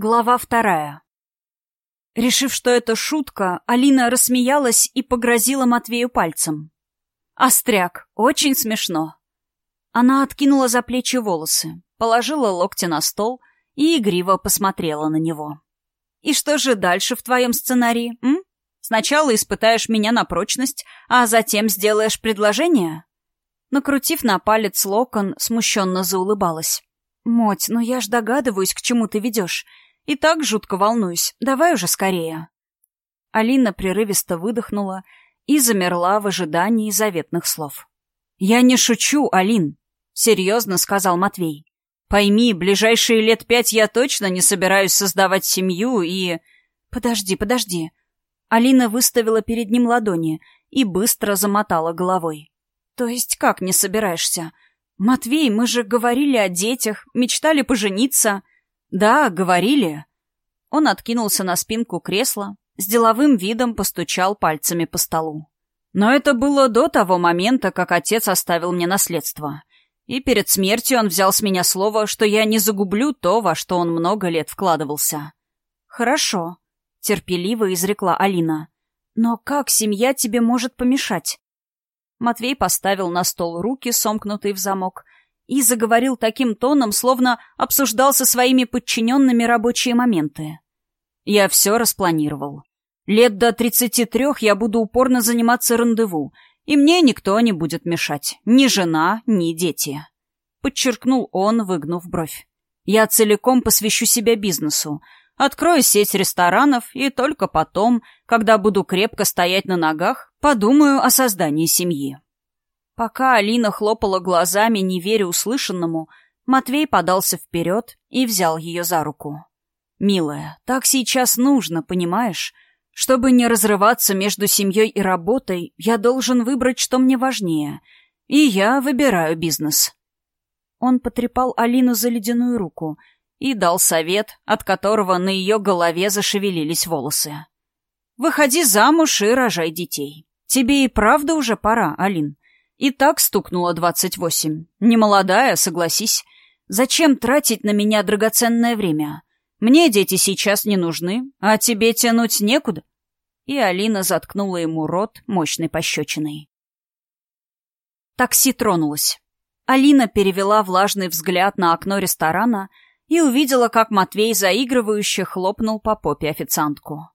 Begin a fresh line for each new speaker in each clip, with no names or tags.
Глава вторая. Решив, что это шутка, Алина рассмеялась и погрозила Матвею пальцем. «Остряк, очень смешно». Она откинула за плечи волосы, положила локти на стол и игриво посмотрела на него. «И что же дальше в твоем сценарии, м? Сначала испытаешь меня на прочность, а затем сделаешь предложение?» Накрутив на палец локон, смущенно заулыбалась. «Моть, ну я ж догадываюсь, к чему ты ведешь. И так жутко волнуюсь. Давай уже скорее. Алина прерывисто выдохнула и замерла в ожидании заветных слов. «Я не шучу, Алин», — серьезно сказал Матвей. «Пойми, ближайшие лет пять я точно не собираюсь создавать семью и...» «Подожди, подожди». Алина выставила перед ним ладони и быстро замотала головой. «То есть как не собираешься? Матвей, мы же говорили о детях, мечтали пожениться». «Да, говорили». Он откинулся на спинку кресла, с деловым видом постучал пальцами по столу. Но это было до того момента, как отец оставил мне наследство. И перед смертью он взял с меня слово, что я не загублю то, во что он много лет вкладывался. «Хорошо», — терпеливо изрекла Алина. «Но как семья тебе может помешать?» Матвей поставил на стол руки, сомкнутые в замок, и заговорил таким тоном, словно обсуждал со своими подчиненными рабочие моменты. «Я все распланировал. Лет до тридцати трех я буду упорно заниматься рандеву, и мне никто не будет мешать, ни жена, ни дети», — подчеркнул он, выгнув бровь. «Я целиком посвящу себя бизнесу, открою сеть ресторанов, и только потом, когда буду крепко стоять на ногах, подумаю о создании семьи». Пока Алина хлопала глазами, не веря услышанному, Матвей подался вперед и взял ее за руку. «Милая, так сейчас нужно, понимаешь? Чтобы не разрываться между семьей и работой, я должен выбрать, что мне важнее. И я выбираю бизнес». Он потрепал Алину за ледяную руку и дал совет, от которого на ее голове зашевелились волосы. «Выходи замуж и рожай детей. Тебе и правда уже пора, Алин. И так стукнуло двадцать восемь. Немолодая, согласись. Зачем тратить на меня драгоценное время? Мне дети сейчас не нужны, а тебе тянуть некуда. И Алина заткнула ему рот мощной пощечиной. Такси тронулось. Алина перевела влажный взгляд на окно ресторана и увидела, как Матвей заигрывающе хлопнул по попе официантку.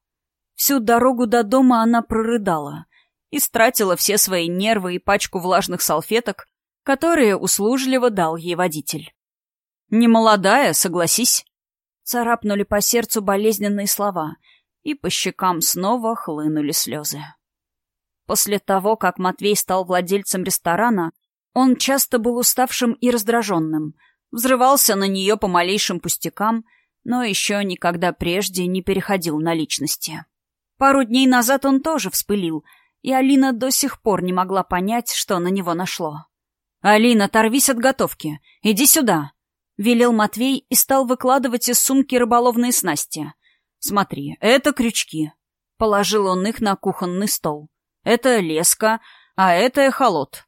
Всю дорогу до дома она прорыдала — истратила все свои нервы и пачку влажных салфеток, которые услужливо дал ей водитель. «Немолодая, согласись», — царапнули по сердцу болезненные слова, и по щекам снова хлынули слезы. После того, как Матвей стал владельцем ресторана, он часто был уставшим и раздраженным, взрывался на нее по малейшим пустякам, но еще никогда прежде не переходил на личности. Пару дней назад он тоже вспылил — и Алина до сих пор не могла понять, что на него нашло. «Алина, торвись от готовки! Иди сюда!» — велел Матвей и стал выкладывать из сумки рыболовные снасти. «Смотри, это крючки». Положил он их на кухонный стол. «Это леска, а это эхолот».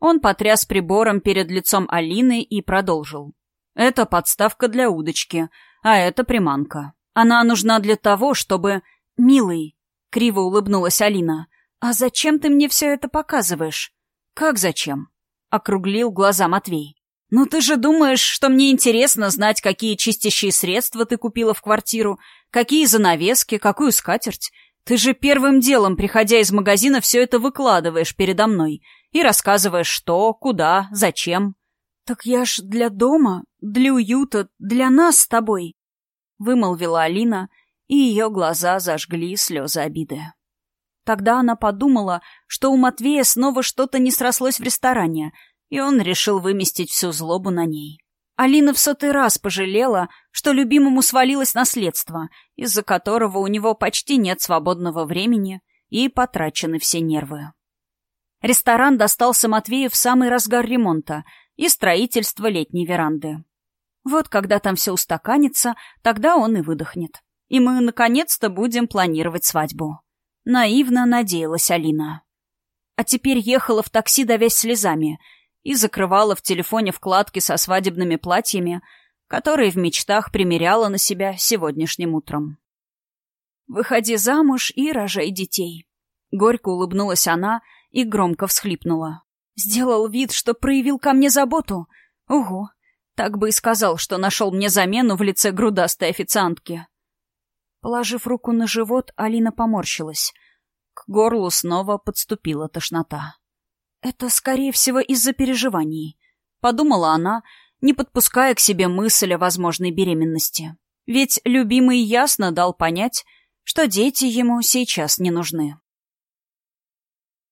Он потряс прибором перед лицом Алины и продолжил. «Это подставка для удочки, а это приманка. Она нужна для того, чтобы...» «Милый», — криво улыбнулась Алина, «А зачем ты мне все это показываешь?» «Как зачем?» — округлил глаза Матвей. «Ну ты же думаешь, что мне интересно знать, какие чистящие средства ты купила в квартиру, какие занавески, какую скатерть? Ты же первым делом, приходя из магазина, все это выкладываешь передо мной и рассказываешь, что, куда, зачем». «Так я ж для дома, для уюта, для нас с тобой», — вымолвила Алина, и ее глаза зажгли слезы обиды. Тогда она подумала, что у Матвея снова что-то не срослось в ресторане, и он решил выместить всю злобу на ней. Алина в сотый раз пожалела, что любимому свалилось наследство, из-за которого у него почти нет свободного времени и потрачены все нервы. Ресторан достался Матвею в самый разгар ремонта и строительства летней веранды. Вот когда там все устаканится, тогда он и выдохнет. И мы, наконец-то, будем планировать свадьбу. Наивно надеялась Алина. А теперь ехала в такси, давясь слезами, и закрывала в телефоне вкладки со свадебными платьями, который в мечтах примеряла на себя сегодняшним утром. «Выходи замуж и рожай детей». Горько улыбнулась она и громко всхлипнула. «Сделал вид, что проявил ко мне заботу. Угу, так бы и сказал, что нашел мне замену в лице грудастой официантки». Положив руку на живот, Алина поморщилась. К горлу снова подступила тошнота. «Это, скорее всего, из-за переживаний», — подумала она, не подпуская к себе мысль о возможной беременности. Ведь любимый ясно дал понять, что дети ему сейчас не нужны.